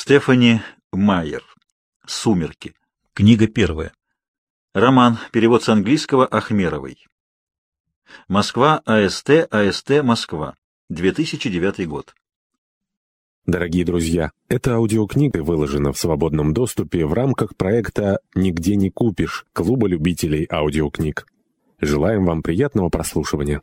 Стефани Майер. «Сумерки». Книга первая. Роман. Перевод с английского Ахмеровой. Москва. АСТ. АСТ. Москва. 2009 год. Дорогие друзья, эта аудиокнига выложена в свободном доступе в рамках проекта «Нигде не купишь» Клуба любителей аудиокниг. Желаем вам приятного прослушивания.